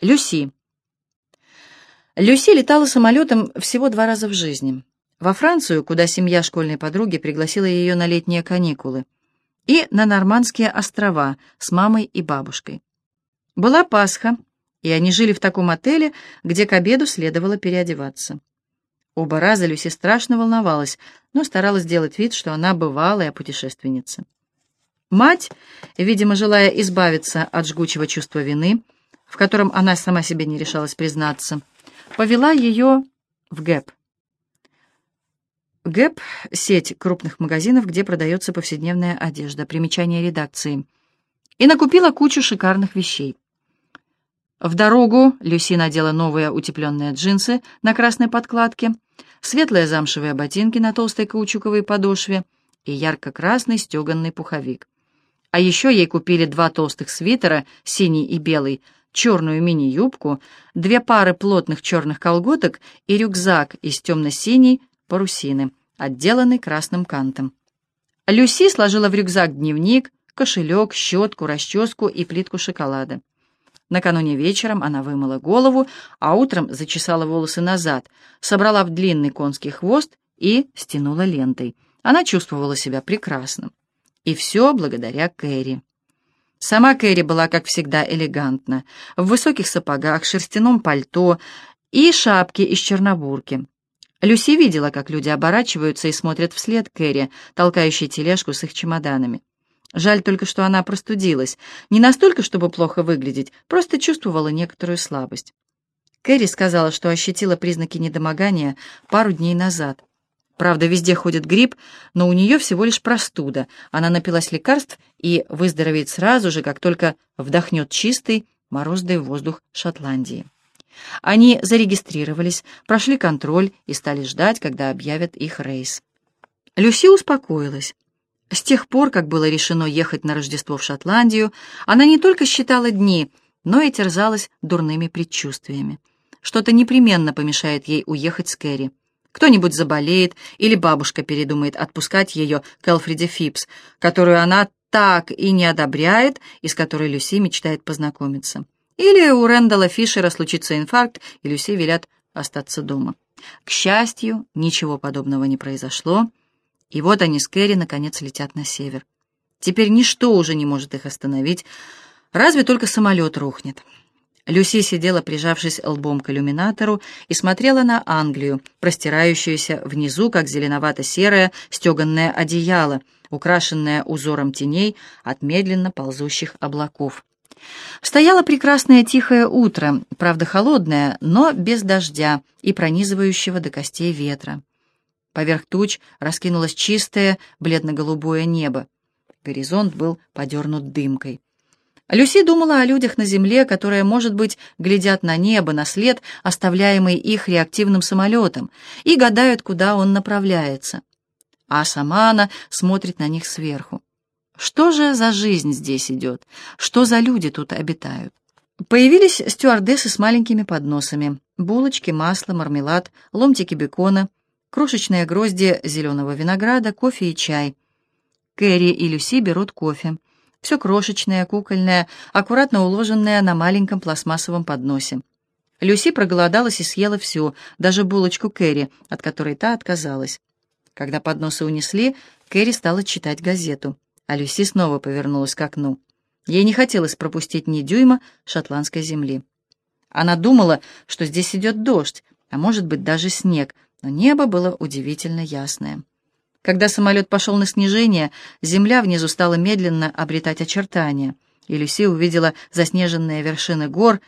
Люси. Люси летала самолетом всего два раза в жизни. Во Францию, куда семья школьной подруги пригласила ее на летние каникулы, и на Нормандские острова с мамой и бабушкой. Была Пасха, и они жили в таком отеле, где к обеду следовало переодеваться. Оба раза Люси страшно волновалась, но старалась сделать вид, что она бывалая путешественница. Мать, видимо, желая избавиться от жгучего чувства вины, в котором она сама себе не решалась признаться, повела ее в ГЭП. ГЭП — сеть крупных магазинов, где продается повседневная одежда, примечание редакции, и накупила кучу шикарных вещей. В дорогу Люси надела новые утепленные джинсы на красной подкладке, светлые замшевые ботинки на толстой каучуковой подошве и ярко-красный стеганный пуховик. А еще ей купили два толстых свитера, синий и белый, черную мини-юбку, две пары плотных черных колготок и рюкзак из темно-синей парусины, отделанный красным кантом. Люси сложила в рюкзак дневник, кошелек, щетку, расческу и плитку шоколада. Накануне вечером она вымыла голову, а утром зачесала волосы назад, собрала в длинный конский хвост и стянула лентой. Она чувствовала себя прекрасно. И все благодаря Кэрри. Сама Кэрри была, как всегда, элегантна, в высоких сапогах, шерстяном пальто и шапке из чернобурки. Люси видела, как люди оборачиваются и смотрят вслед Кэрри, толкающей тележку с их чемоданами. Жаль только, что она простудилась. Не настолько, чтобы плохо выглядеть, просто чувствовала некоторую слабость. Кэрри сказала, что ощутила признаки недомогания пару дней назад. Правда, везде ходит грипп, но у нее всего лишь простуда. Она напилась лекарств и выздоровеет сразу же, как только вдохнет чистый, морозный воздух Шотландии. Они зарегистрировались, прошли контроль и стали ждать, когда объявят их рейс. Люси успокоилась. С тех пор, как было решено ехать на Рождество в Шотландию, она не только считала дни, но и терзалась дурными предчувствиями. Что-то непременно помешает ей уехать с Кэрри. Кто-нибудь заболеет, или бабушка передумает отпускать ее к Элфриде Фипс, которую она так и не одобряет и с которой Люси мечтает познакомиться. Или у Рэндала Фишера случится инфаркт, и Люси велят остаться дома. К счастью, ничего подобного не произошло, и вот они с Кэрри наконец летят на север. Теперь ничто уже не может их остановить, разве только самолет рухнет. Люси сидела, прижавшись лбом к иллюминатору, и смотрела на Англию, простирающуюся внизу, как зеленовато-серое стеганное одеяло, украшенное узором теней от медленно ползущих облаков. Стояло прекрасное тихое утро, правда холодное, но без дождя и пронизывающего до костей ветра. Поверх туч раскинулось чистое бледно-голубое небо. Горизонт был подернут дымкой. Люси думала о людях на земле, которые, может быть, глядят на небо, на след, оставляемый их реактивным самолетом, и гадают, куда он направляется. А сама она смотрит на них сверху. Что же за жизнь здесь идет? Что за люди тут обитают? Появились стюардессы с маленькими подносами. Булочки, масло, мармелад, ломтики бекона, крошечные грозди зеленого винограда, кофе и чай. Кэрри и Люси берут кофе. Все крошечное, кукольное, аккуратно уложенное на маленьком пластмассовом подносе. Люси проголодалась и съела все, даже булочку Кэрри, от которой та отказалась. Когда подносы унесли, Кэрри стала читать газету, а Люси снова повернулась к окну. Ей не хотелось пропустить ни дюйма шотландской земли. Она думала, что здесь идет дождь, а может быть даже снег, но небо было удивительно ясное. Когда самолет пошел на снижение, земля внизу стала медленно обретать очертания, и Люси увидела заснеженные вершины гор,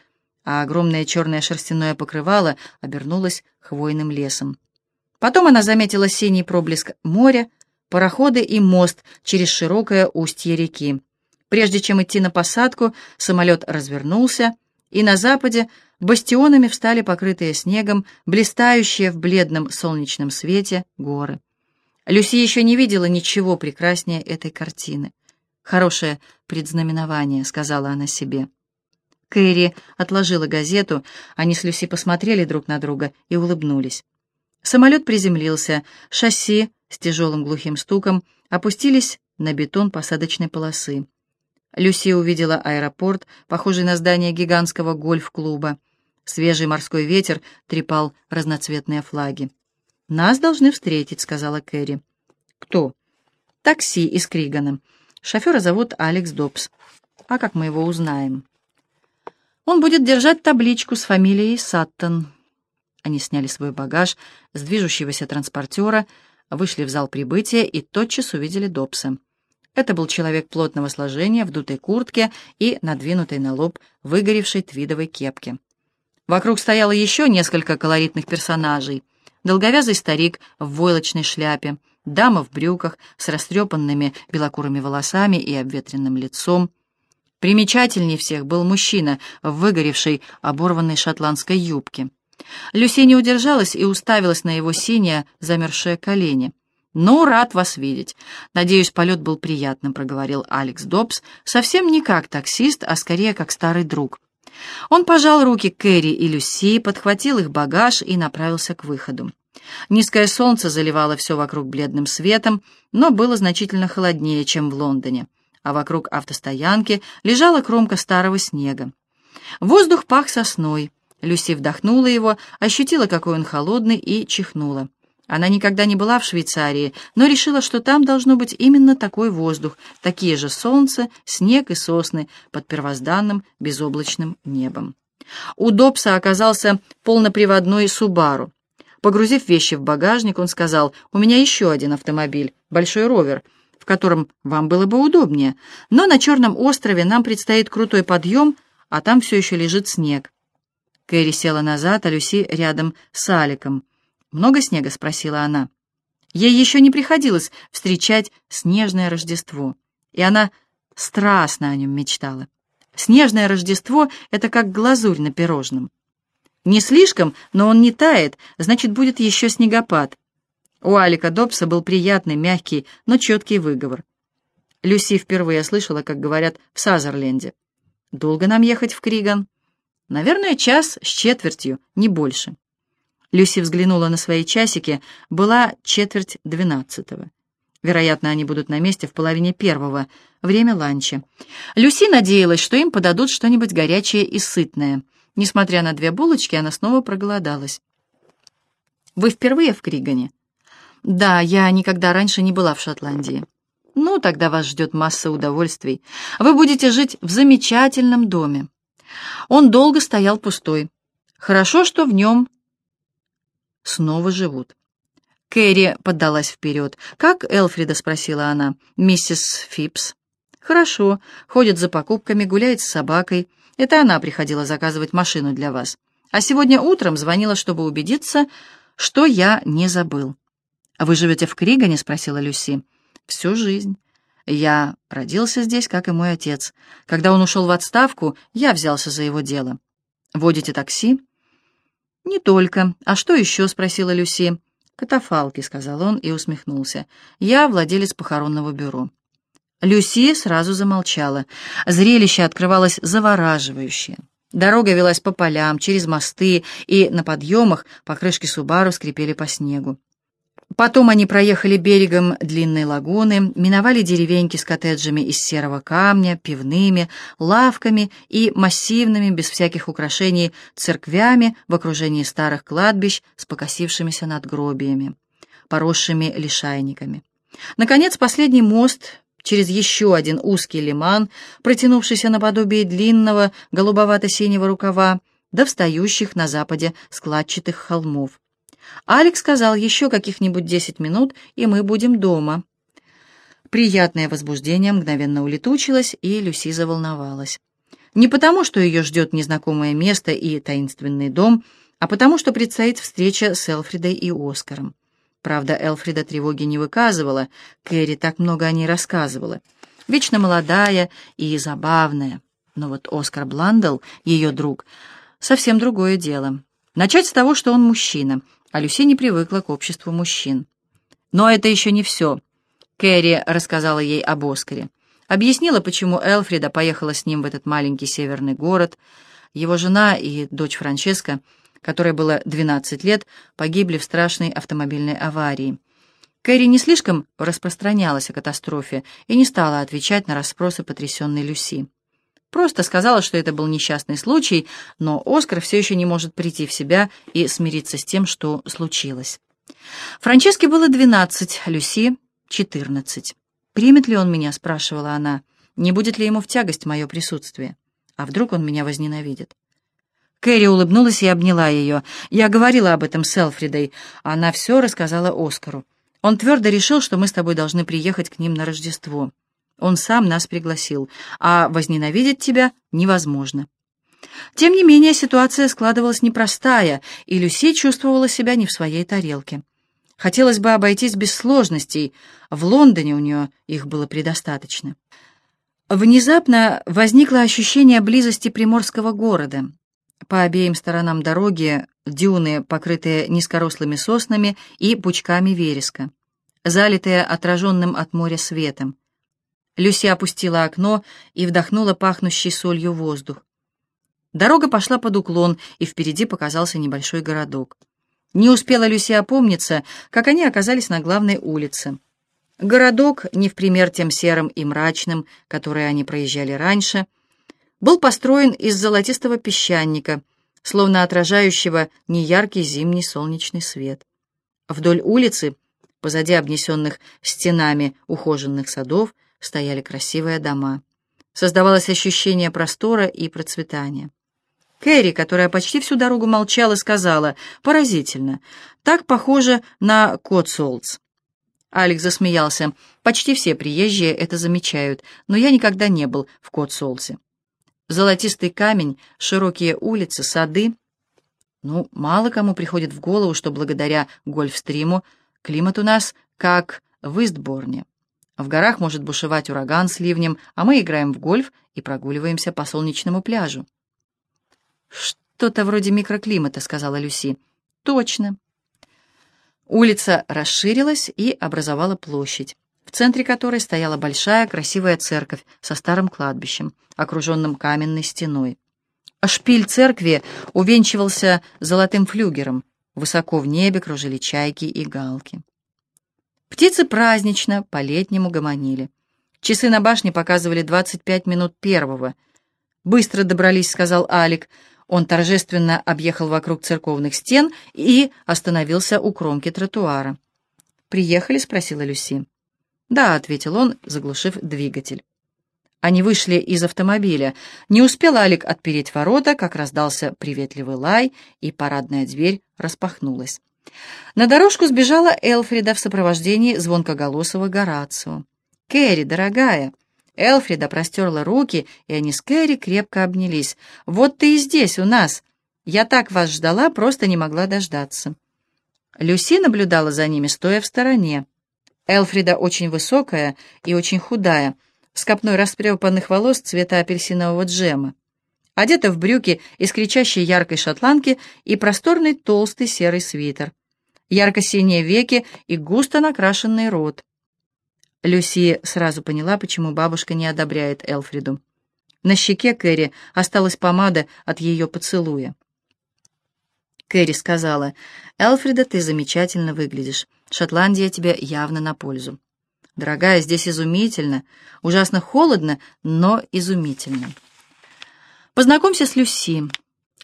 а огромное черное шерстяное покрывало обернулось хвойным лесом. Потом она заметила синий проблеск моря, пароходы и мост через широкое устье реки. Прежде чем идти на посадку, самолет развернулся, и на западе бастионами встали покрытые снегом, блистающие в бледном солнечном свете горы. Люси еще не видела ничего прекраснее этой картины. «Хорошее предзнаменование», — сказала она себе. Кэрри отложила газету, они с Люси посмотрели друг на друга и улыбнулись. Самолет приземлился, шасси с тяжелым глухим стуком опустились на бетон посадочной полосы. Люси увидела аэропорт, похожий на здание гигантского гольф-клуба. Свежий морской ветер трепал разноцветные флаги. «Нас должны встретить», — сказала Кэрри. «Кто?» «Такси из Кригана. Шофера зовут Алекс Добс. А как мы его узнаем?» «Он будет держать табличку с фамилией Саттон». Они сняли свой багаж с движущегося транспортера, вышли в зал прибытия и тотчас увидели Добса. Это был человек плотного сложения, в дутой куртке и надвинутой на лоб выгоревшей твидовой кепке. Вокруг стояло еще несколько колоритных персонажей. Долговязый старик в войлочной шляпе, дама в брюках с растрепанными белокурыми волосами и обветренным лицом. Примечательней всех был мужчина в выгоревшей оборванной шотландской юбке. Люси не удержалась и уставилась на его синее замерзшее колени. «Ну, рад вас видеть. Надеюсь, полет был приятным», — проговорил Алекс Добс, совсем не как таксист, а скорее как старый друг. Он пожал руки Кэрри и Люси, подхватил их багаж и направился к выходу. Низкое солнце заливало все вокруг бледным светом, но было значительно холоднее, чем в Лондоне, а вокруг автостоянки лежала кромка старого снега. Воздух пах сосной. Люси вдохнула его, ощутила, какой он холодный, и чихнула. Она никогда не была в Швейцарии, но решила, что там должно быть именно такой воздух, такие же солнце, снег и сосны под первозданным безоблачным небом. У Добса оказался полноприводной Субару. Погрузив вещи в багажник, он сказал, «У меня еще один автомобиль, большой ровер, в котором вам было бы удобнее, но на Черном острове нам предстоит крутой подъем, а там все еще лежит снег». Кэрри села назад, а Люси рядом с Аликом. «Много снега?» — спросила она. Ей еще не приходилось встречать снежное Рождество, и она страстно о нем мечтала. Снежное Рождество — это как глазурь на пирожном. Не слишком, но он не тает, значит, будет еще снегопад. У Алика Добса был приятный, мягкий, но четкий выговор. Люси впервые слышала, как говорят в Сазерленде. «Долго нам ехать в Криган?» «Наверное, час с четвертью, не больше». Люси взглянула на свои часики, была четверть двенадцатого. Вероятно, они будут на месте в половине первого, время ланча. Люси надеялась, что им подадут что-нибудь горячее и сытное. Несмотря на две булочки, она снова проголодалась. «Вы впервые в Кригане?» «Да, я никогда раньше не была в Шотландии». «Ну, тогда вас ждет масса удовольствий. Вы будете жить в замечательном доме». Он долго стоял пустой. Хорошо, что в нем снова живут. Кэрри поддалась вперед. «Как Элфрида?» — спросила она. «Миссис Фипс». «Хорошо. Ходит за покупками, гуляет с собакой. Это она приходила заказывать машину для вас. А сегодня утром звонила, чтобы убедиться, что я не забыл». «Вы живете в Кригане?» — спросила Люси. «Всю жизнь. Я родился здесь, как и мой отец. Когда он ушел в отставку, я взялся за его дело. Водите такси?» «Не только. А что еще?» — спросила Люси. «Катафалки», — сказал он и усмехнулся. «Я владелец похоронного бюро». Люси сразу замолчала. Зрелище открывалось завораживающее. Дорога велась по полям, через мосты, и на подъемах покрышки Субару скрипели по снегу. Потом они проехали берегом длинной лагуны, миновали деревеньки с коттеджами из серого камня, пивными, лавками и массивными, без всяких украшений, церквями в окружении старых кладбищ с покосившимися надгробиями, поросшими лишайниками. Наконец, последний мост через еще один узкий лиман, протянувшийся наподобие длинного голубовато-синего рукава, до встающих на западе складчатых холмов. Алекс сказал, еще каких-нибудь десять минут, и мы будем дома. Приятное возбуждение мгновенно улетучилось, и Люси заволновалась. Не потому, что ее ждет незнакомое место и таинственный дом, а потому, что предстоит встреча с Элфридой и Оскаром. Правда, Элфрида тревоги не выказывала, Кэрри так много о ней рассказывала. Вечно молодая и забавная. Но вот Оскар Бландл, ее друг, совсем другое дело. Начать с того, что он мужчина, а Люси не привыкла к обществу мужчин. Но это еще не все. Кэрри рассказала ей об Оскаре. Объяснила, почему Элфрида поехала с ним в этот маленький северный город. Его жена и дочь Франческа, которой было 12 лет, погибли в страшной автомобильной аварии. Кэрри не слишком распространялась о катастрофе и не стала отвечать на расспросы потрясенной Люси. Просто сказала, что это был несчастный случай, но Оскар все еще не может прийти в себя и смириться с тем, что случилось. Франческе было двенадцать, Люси — четырнадцать. «Примет ли он меня?» — спрашивала она. «Не будет ли ему в тягость мое присутствие? А вдруг он меня возненавидит?» Кэрри улыбнулась и обняла ее. «Я говорила об этом с Элфридой. Она все рассказала Оскару. Он твердо решил, что мы с тобой должны приехать к ним на Рождество. Он сам нас пригласил, а возненавидеть тебя невозможно». Тем не менее, ситуация складывалась непростая, и Люси чувствовала себя не в своей тарелке. Хотелось бы обойтись без сложностей. В Лондоне у нее их было предостаточно. Внезапно возникло ощущение близости приморского города. По обеим сторонам дороги дюны, покрытые низкорослыми соснами и пучками вереска, залитые отраженным от моря светом. Люси опустила окно и вдохнула пахнущий солью воздух. Дорога пошла под уклон, и впереди показался небольшой городок. Не успела Люси опомниться, как они оказались на главной улице. Городок, не в пример тем серым и мрачным, которые они проезжали раньше, был построен из золотистого песчаника, словно отражающего неяркий зимний солнечный свет. Вдоль улицы, позади обнесенных стенами ухоженных садов, стояли красивые дома. Создавалось ощущение простора и процветания. Кэрри, которая почти всю дорогу молчала, сказала, «Поразительно, так похоже на Котсолтс». Алекс засмеялся. «Почти все приезжие это замечают, но я никогда не был в Котсолтсе. Золотистый камень, широкие улицы, сады. Ну, мало кому приходит в голову, что благодаря гольфстриму климат у нас как в Истборне. В горах может бушевать ураган с ливнем, а мы играем в гольф и прогуливаемся по солнечному пляжу. «Что-то вроде микроклимата», — сказала Люси. «Точно». Улица расширилась и образовала площадь, в центре которой стояла большая красивая церковь со старым кладбищем, окруженным каменной стеной. Шпиль церкви увенчивался золотым флюгером. Высоко в небе кружили чайки и галки. Птицы празднично, по-летнему гомонили. Часы на башне показывали 25 минут первого. «Быстро добрались», — сказал Алик. Он торжественно объехал вокруг церковных стен и остановился у кромки тротуара. «Приехали?» — спросила Люси. «Да», — ответил он, заглушив двигатель. Они вышли из автомобиля. Не успел Алик отпереть ворота, как раздался приветливый лай, и парадная дверь распахнулась. На дорожку сбежала Элфрида в сопровождении звонкоголосого Горацио. «Кэрри, дорогая!» Элфрида простерла руки, и они с Кэрри крепко обнялись. «Вот ты и здесь, у нас! Я так вас ждала, просто не могла дождаться». Люси наблюдала за ними, стоя в стороне. Элфрида очень высокая и очень худая, с копной растрепанных волос цвета апельсинового джема. Одета в брюки из кричащей яркой шотландки и просторный толстый серый свитер. Ярко-синие веки и густо накрашенный рот. Люси сразу поняла, почему бабушка не одобряет Элфриду. На щеке Кэрри осталась помада от ее поцелуя. Кэрри сказала, «Элфрида, ты замечательно выглядишь. Шотландия тебе явно на пользу. Дорогая, здесь изумительно, ужасно холодно, но изумительно. Познакомься с Люси».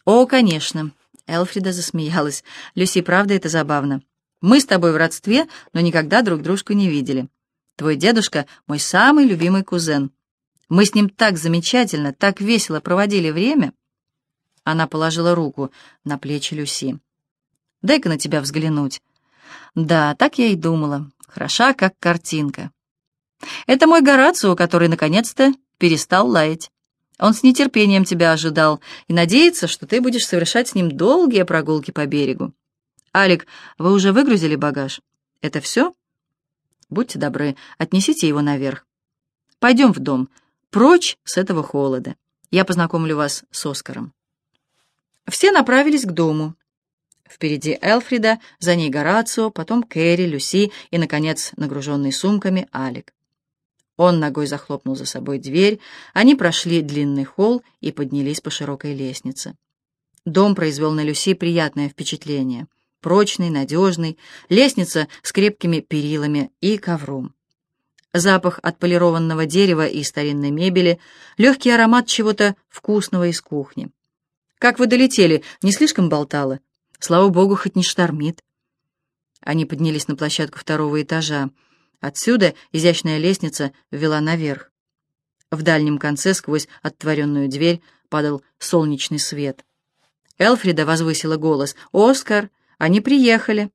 «О, конечно». Элфрида засмеялась. «Люси, правда, это забавно. Мы с тобой в родстве, но никогда друг дружку не видели. Твой дедушка — мой самый любимый кузен. Мы с ним так замечательно, так весело проводили время. Она положила руку на плечи Люси. «Дай-ка на тебя взглянуть». «Да, так я и думала. Хороша, как картинка». «Это мой Горацио, который, наконец-то, перестал лаять. Он с нетерпением тебя ожидал и надеется, что ты будешь совершать с ним долгие прогулки по берегу. Алик, вы уже выгрузили багаж? Это все?» Будьте добры, отнесите его наверх. Пойдем в дом, прочь с этого холода. Я познакомлю вас с Оскаром. Все направились к дому. Впереди Элфрида, за ней Горацио, потом Кэрри, Люси и, наконец, нагруженный сумками, Алик. Он ногой захлопнул за собой дверь, они прошли длинный холл и поднялись по широкой лестнице. Дом произвел на Люси приятное впечатление. прочный, надежный, лестница с крепкими перилами и ковром. Запах отполированного дерева и старинной мебели, легкий аромат чего-то вкусного из кухни. «Как вы долетели? Не слишком болтало? Слава богу, хоть не штормит». Они поднялись на площадку второго этажа. Отсюда изящная лестница вела наверх. В дальнем конце, сквозь оттворенную дверь, падал солнечный свет. Элфрида возвысила голос. «Оскар, они приехали!»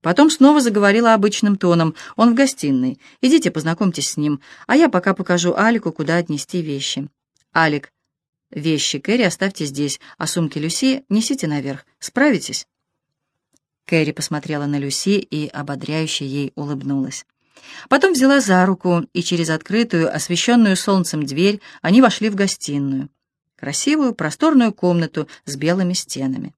Потом снова заговорила обычным тоном. «Он в гостиной. Идите, познакомьтесь с ним, а я пока покажу Алику, куда отнести вещи». «Алик, вещи Кэрри оставьте здесь, а сумки Люси несите наверх. Справитесь?» Кэрри посмотрела на Люси и ободряюще ей улыбнулась. Потом взяла за руку, и через открытую, освещенную солнцем дверь они вошли в гостиную. Красивую, просторную комнату с белыми стенами.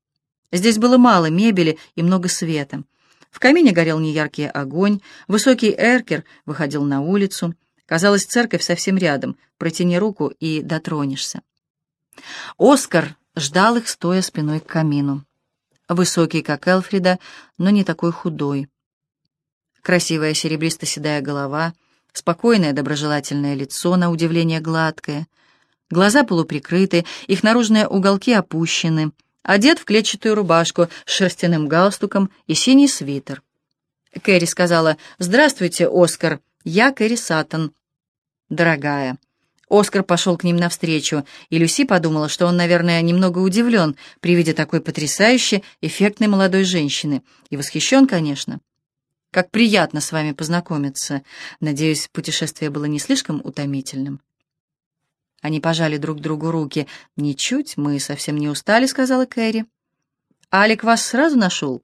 Здесь было мало мебели и много света. В камине горел неяркий огонь, высокий эркер выходил на улицу. Казалось, церковь совсем рядом, протяни руку и дотронешься. Оскар ждал их, стоя спиной к камину. Высокий, как Элфрида, но не такой худой. Красивая серебристо-седая голова, спокойное доброжелательное лицо, на удивление гладкое, глаза полуприкрыты, их наружные уголки опущены, одет в клетчатую рубашку с шерстяным галстуком и синий свитер. Кэрри сказала «Здравствуйте, Оскар, я Кэрри Саттон». «Дорогая». Оскар пошел к ним навстречу, и Люси подумала, что он, наверное, немного удивлен при виде такой потрясающей, эффектной молодой женщины, и восхищен, конечно. Как приятно с вами познакомиться. Надеюсь, путешествие было не слишком утомительным. Они пожали друг другу руки. «Ничуть, мы совсем не устали», — сказала Кэрри. «Алик вас сразу нашел?»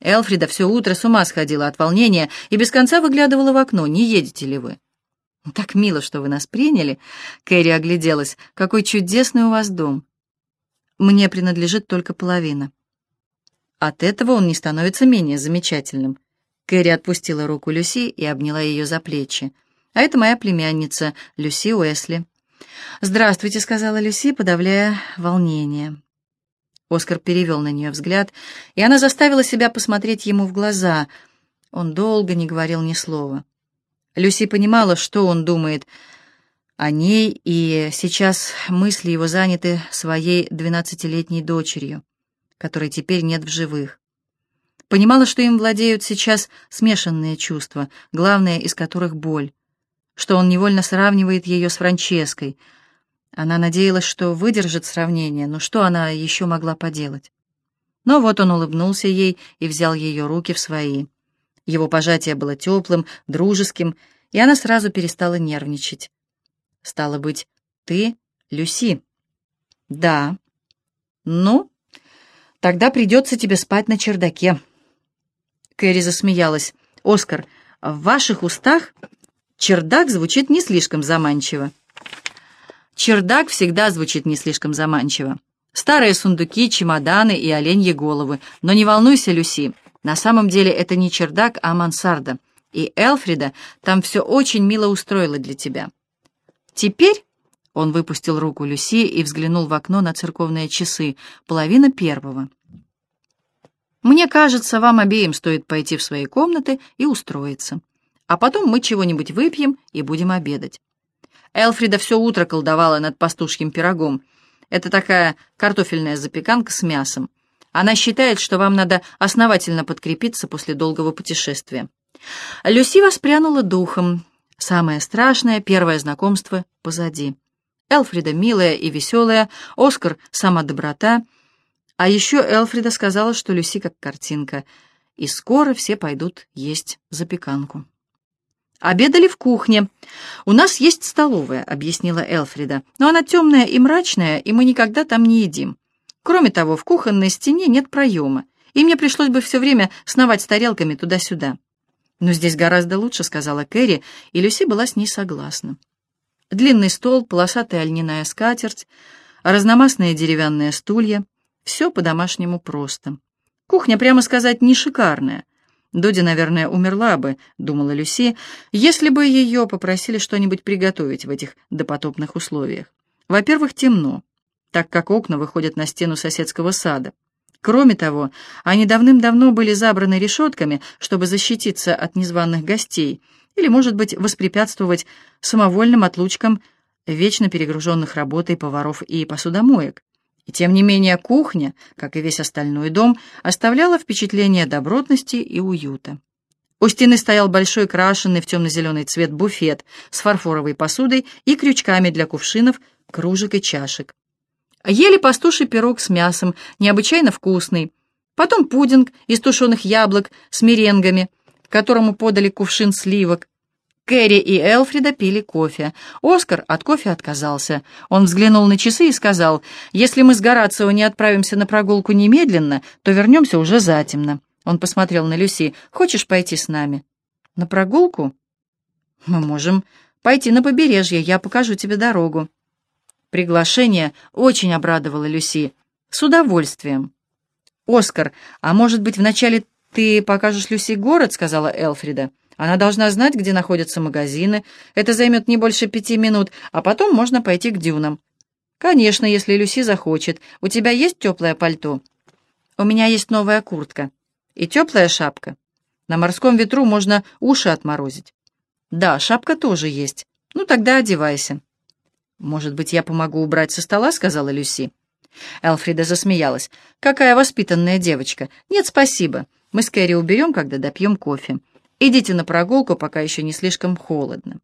Элфрида все утро с ума сходила от волнения и без конца выглядывала в окно. «Не едете ли вы?» «Так мило, что вы нас приняли». Кэрри огляделась. «Какой чудесный у вас дом». «Мне принадлежит только половина». От этого он не становится менее замечательным. Кэрри отпустила руку Люси и обняла ее за плечи. «А это моя племянница, Люси Уэсли». «Здравствуйте», — сказала Люси, подавляя волнение. Оскар перевел на нее взгляд, и она заставила себя посмотреть ему в глаза. Он долго не говорил ни слова. Люси понимала, что он думает о ней, и сейчас мысли его заняты своей двенадцатилетней дочерью, которой теперь нет в живых. Понимала, что им владеют сейчас смешанные чувства, главное из которых — боль, что он невольно сравнивает ее с Франческой. Она надеялась, что выдержит сравнение, но что она еще могла поделать? Но вот он улыбнулся ей и взял ее руки в свои. Его пожатие было теплым, дружеским, и она сразу перестала нервничать. «Стало быть, ты Люси?» «Да». «Ну, тогда придется тебе спать на чердаке». Кэрри засмеялась. «Оскар, в ваших устах чердак звучит не слишком заманчиво». Чердак всегда звучит не слишком заманчиво. Старые сундуки, чемоданы и оленьи головы. Но не волнуйся, Люси, на самом деле это не чердак, а мансарда. И Элфрида там все очень мило устроила для тебя. Теперь он выпустил руку Люси и взглянул в окно на церковные часы, половина первого. Мне кажется, вам обеим стоит пойти в свои комнаты и устроиться. А потом мы чего-нибудь выпьем и будем обедать. Элфрида все утро колдовала над пастушьим пирогом. Это такая картофельная запеканка с мясом. Она считает, что вам надо основательно подкрепиться после долгого путешествия. Люси воспрянула духом. Самое страшное первое знакомство позади. Элфрида милая и веселая, Оскар — сама доброта — а еще Элфрида сказала, что Люси как картинка, и скоро все пойдут есть запеканку. «Обедали в кухне. У нас есть столовая», — объяснила Элфрида, «но она темная и мрачная, и мы никогда там не едим. Кроме того, в кухонной стене нет проема, и мне пришлось бы все время сновать с тарелками туда-сюда». «Но здесь гораздо лучше», — сказала Кэрри, и Люси была с ней согласна. Длинный стол, полосатая льняная скатерть, разномастные деревянные стулья, все по-домашнему просто. Кухня, прямо сказать, не шикарная. Доди, наверное, умерла бы, думала Люси, если бы ее попросили что-нибудь приготовить в этих допотопных условиях. Во-первых, темно, так как окна выходят на стену соседского сада. Кроме того, они давным-давно были забраны решетками, чтобы защититься от незваных гостей или, может быть, воспрепятствовать самовольным отлучкам вечно перегруженных работой поваров и посудомоек. И тем не менее кухня, как и весь остальной дом, оставляла впечатление добротности и уюта. У стены стоял большой крашенный в темно-зеленый цвет буфет с фарфоровой посудой и крючками для кувшинов, кружек и чашек. Ели пастуший пирог с мясом, необычайно вкусный. Потом пудинг из тушеных яблок с меренгами, которому подали кувшин сливок. Кэрри и Элфрида пили кофе. Оскар от кофе отказался. Он взглянул на часы и сказал, «Если мы с Горацио не отправимся на прогулку немедленно, то вернемся уже затемно». Он посмотрел на Люси. «Хочешь пойти с нами?» «На прогулку?» «Мы можем пойти на побережье, я покажу тебе дорогу». Приглашение очень обрадовало Люси. «С удовольствием». «Оскар, а может быть, вначале ты покажешь Люси город?» — сказала Элфрида. «Она должна знать, где находятся магазины. Это займет не больше пяти минут, а потом можно пойти к дюнам». «Конечно, если Люси захочет. У тебя есть теплое пальто?» «У меня есть новая куртка». И теплая шапка. На морском ветру можно уши отморозить. Да, шапка тоже есть. Ну, тогда одевайся. Может быть, я помогу убрать со стола, сказала Люси. Элфрида засмеялась. Какая воспитанная девочка. Нет, спасибо. Мы с Кэрри уберем, когда допьем кофе. Идите на прогулку, пока еще не слишком холодно.